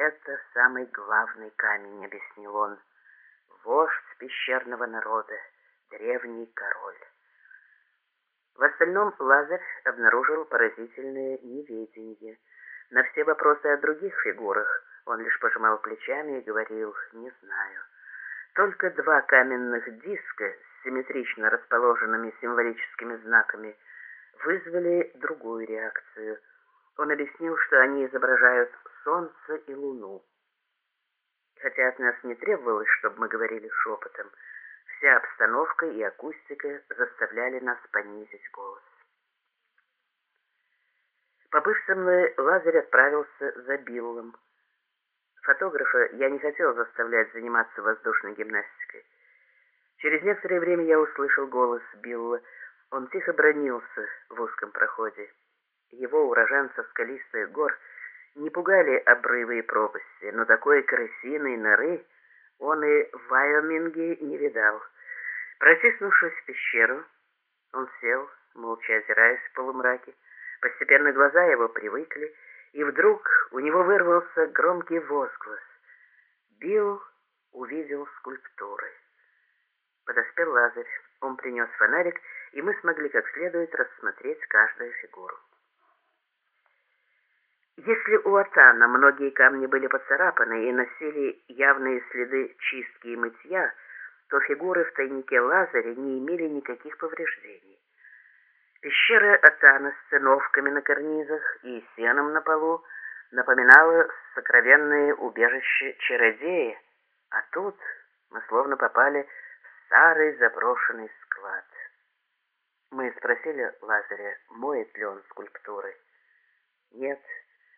это самый главный камень», — объяснил он. «Вождь пещерного народа, древний король». В остальном Лазарь обнаружил поразительное неведение. На все вопросы о других фигурах он лишь пожимал плечами и говорил «не знаю». Только два каменных диска с симметрично расположенными символическими знаками вызвали другую реакцию. Он объяснил, что они изображают Солнце и Луну. Хотя от нас не требовалось, чтобы мы говорили шепотом, вся обстановка и акустика заставляли нас понизить голос. Побыв со мной, Лазарь отправился за Биллом. Фотографа я не хотел заставлять заниматься воздушной гимнастикой. Через некоторое время я услышал голос Билла. Он тихо бронился в узком проходе. Его уроженцев скалистых гор не пугали обрывы и пропасти, но такой крысиной норы он и в Вайоминге не видал. Протиснувшись в пещеру, он сел, молча озираясь в полумраке. Постепенно глаза его привыкли, и вдруг у него вырвался громкий возглас. Билл увидел скульптуры. Подоспел Лазарь, он принес фонарик, и мы смогли как следует рассмотреть каждую фигуру. Если у Атана многие камни были поцарапаны и носили явные следы чистки и мытья, то фигуры в тайнике Лазаря не имели никаких повреждений. Пещера Атана с циновками на карнизах и сеном на полу напоминала сокровенное убежище чародея, а тут мы словно попали в старый заброшенный склад. Мы спросили Лазаря, моет ли он скульптуры. Нет,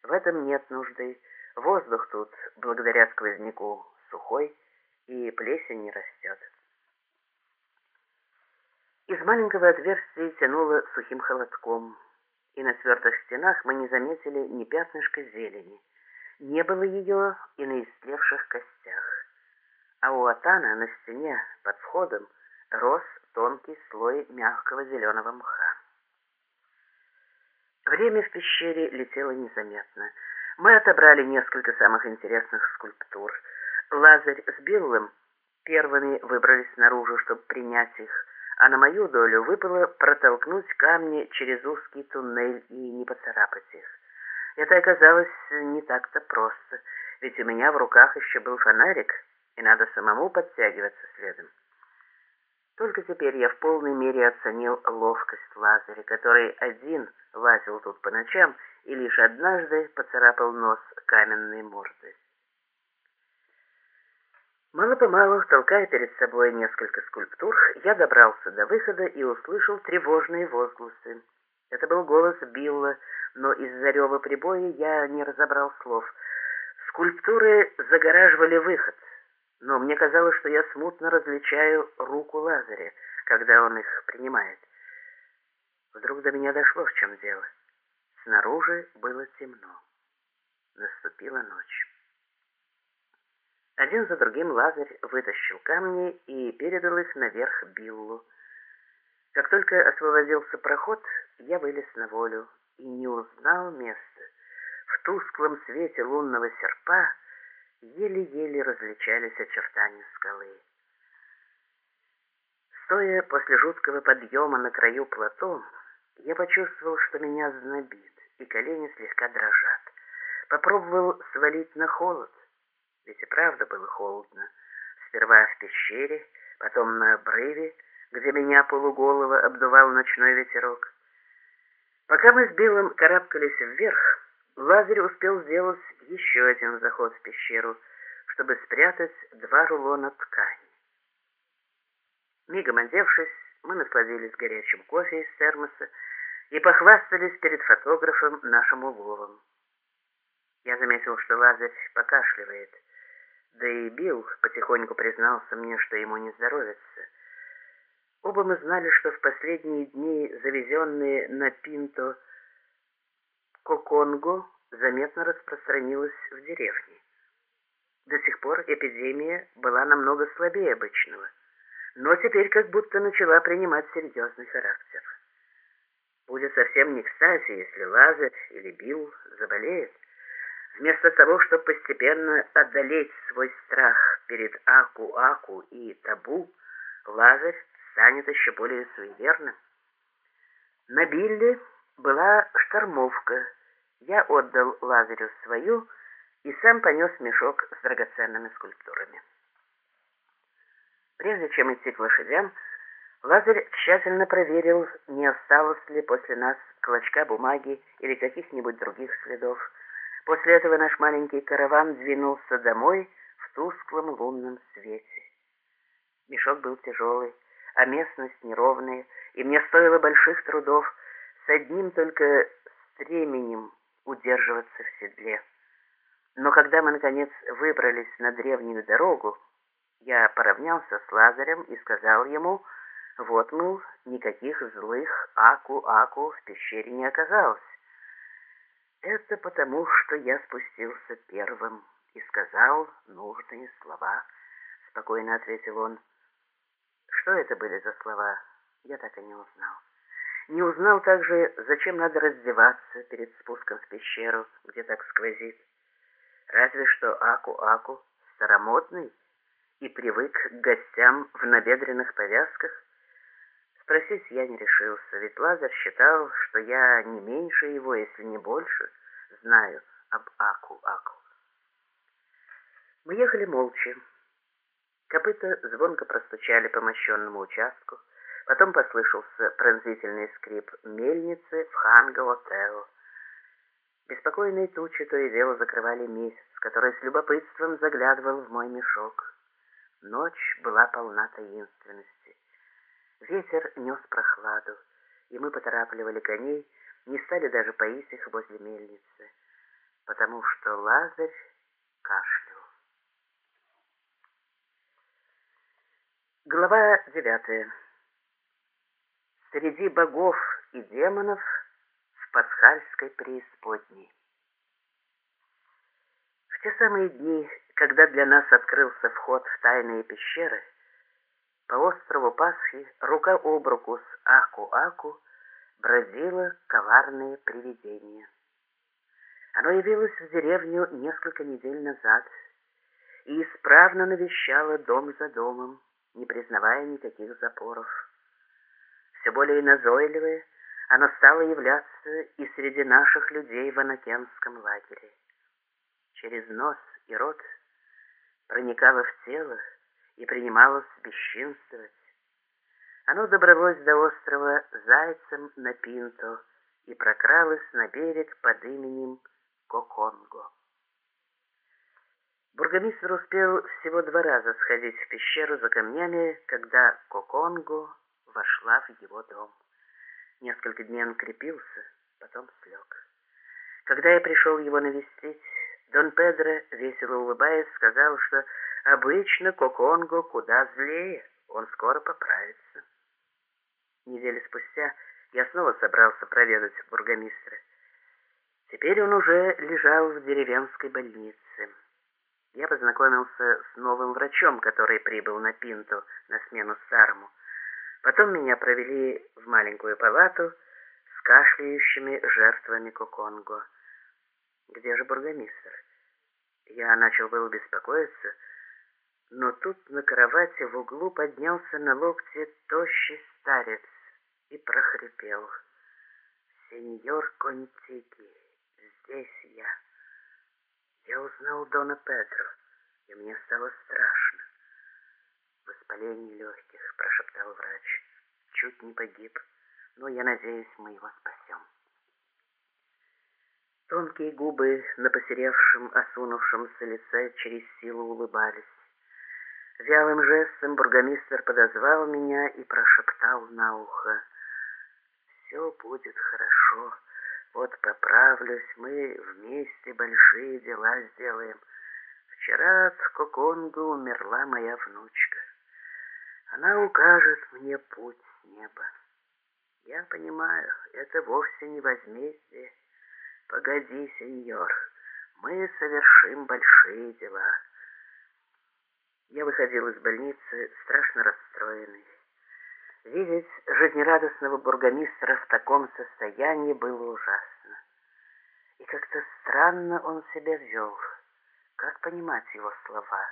в этом нет нужды. Воздух тут, благодаря сквозняку, сухой, и плесень не растет. Из маленького отверстия тянуло сухим холодком, и на твердых стенах мы не заметили ни пятнышка зелени. Не было ее и на истлевших костях. А у Атана на стене под входом рос тонкий слой мягкого зеленого мха. Время в пещере летело незаметно. Мы отобрали несколько самых интересных скульптур. Лазарь с Биллом первыми выбрались наружу, чтобы принять их, а на мою долю выпало протолкнуть камни через узкий туннель и не поцарапать их. Это оказалось не так-то просто, ведь у меня в руках еще был фонарик, и надо самому подтягиваться следом. Только теперь я в полной мере оценил ловкость Лазаря, который один лазил тут по ночам и лишь однажды поцарапал нос каменной мордой. Мало-помалу, толкая перед собой несколько скульптур, я добрался до выхода и услышал тревожные возгласы. Это был голос Билла, но из-за рева прибоя я не разобрал слов. Скульптуры загораживали выход, но мне казалось, что я смутно различаю руку Лазаря, когда он их принимает. Вдруг до меня дошло, в чем дело. Снаружи было темно. Наступила ночь. Один за другим Лазарь вытащил камни и передал их наверх Биллу. Как только освободился проход, я вылез на волю и не узнал места. В тусклом свете лунного серпа еле-еле различались очертания скалы. Стоя после жуткого подъема на краю плато, я почувствовал, что меня знобит, и колени слегка дрожат. Попробовал свалить на холод, ведь и правда было холодно. Сперва в пещере, потом на обрыве, где меня полуголого обдувал ночной ветерок. Пока мы с Биллом карабкались вверх, Лазарь успел сделать еще один заход в пещеру, чтобы спрятать два рулона ткани. Мигом одевшись, мы насладились горячим кофе из термоса и похвастались перед фотографом нашим уловом. Я заметил, что Лазарь покашливает — да и Билл потихоньку признался мне, что ему не здоровится. Оба мы знали, что в последние дни завезенные на Пинто Коконго заметно распространилась в деревне. До сих пор эпидемия была намного слабее обычного, но теперь как будто начала принимать серьезный характер. Будет совсем не кстати, если Лазарь или Билл заболеет. Вместо того, чтобы постепенно одолеть свой страх перед Аку-Аку и Табу, Лазарь станет еще более суеверным. На Билле была штормовка. Я отдал Лазарю свою и сам понес мешок с драгоценными скульптурами. Прежде чем идти к лошадям, Лазарь тщательно проверил, не осталось ли после нас клочка бумаги или каких-нибудь других следов. После этого наш маленький караван двинулся домой в тусклом лунном свете. Мешок был тяжелый, а местность неровная, и мне стоило больших трудов с одним только стременем удерживаться в седле. Но когда мы, наконец, выбрались на древнюю дорогу, я поравнялся с Лазарем и сказал ему, вот, мол, никаких злых аку-аку в пещере не оказалось. Это потому, что я спустился первым и сказал нужные слова, спокойно ответил он. Что это были за слова, я так и не узнал. Не узнал также, зачем надо раздеваться перед спуском в пещеру, где так сквозит. Разве что Аку-Аку старомодный и привык к гостям в набедренных повязках. Спросить я не решился, ведь Лазарь считал, что я не меньше его, если не больше, знаю об Аку-Аку. Мы ехали молча. Копыта звонко простучали по мощенному участку, потом послышался пронзительный скрип мельницы в Ханго-Отео. Беспокойные тучи то и дело закрывали месяц, который с любопытством заглядывал в мой мешок. Ночь была полна таинственности. Ветер нес прохладу, и мы поторапливали коней, не стали даже поить их возле мельницы, потому что Лазарь кашлял. Глава девятая. Среди богов и демонов в пасхальской преисподней. В те самые дни, когда для нас открылся вход в тайные пещеры, по острову Пасхи рука об руку с Аку-Аку бродило коварное привидение. Оно явилось в деревню несколько недель назад и исправно навещало дом за домом, не признавая никаких запоров. Все более назойливое, оно стало являться и среди наших людей в Анакенском лагере. Через нос и рот проникало в тело и принималось бесчинствовать. Оно добралось до острова Зайцем на Пинто и прокралось на берег под именем Коконго. Бургомистр успел всего два раза сходить в пещеру за камнями, когда Коконго вошла в его дом. Несколько дней он крепился, потом слег. Когда я пришел его навестить, Дон Педро, весело улыбаясь, сказал, что обычно Коконго куда злее, он скоро поправится. Недели спустя я снова собрался проведать бургомистра. Теперь он уже лежал в деревенской больнице. Я познакомился с новым врачом, который прибыл на Пинту на смену старому. Потом меня провели в маленькую палату с кашляющими жертвами Коконго. Где же бургомистр? Я начал было беспокоиться, но тут на кровати в углу поднялся на локте тощий старец и прохрипел. «Сеньор Контики, здесь я». Я узнал Дона Педро, и мне стало страшно. «Воспаление легких», — прошептал врач. «Чуть не погиб, но я надеюсь, мы его спасем». Тонкие губы на посеревшем, осунувшемся лице через силу улыбались. Вялым жестом бургомистр подозвал меня и прошептал на ухо. «Все будет хорошо. Вот поправлюсь, мы вместе большие дела сделаем. Вчера от Коконгу умерла моя внучка. Она укажет мне путь с неба. Я понимаю, это вовсе не возмездие. «Погоди, сеньор, мы совершим большие дела». Я выходил из больницы страшно расстроенный. Видеть жизнерадостного бургомистра в таком состоянии было ужасно. И как-то странно он себя вел. Как понимать его слова?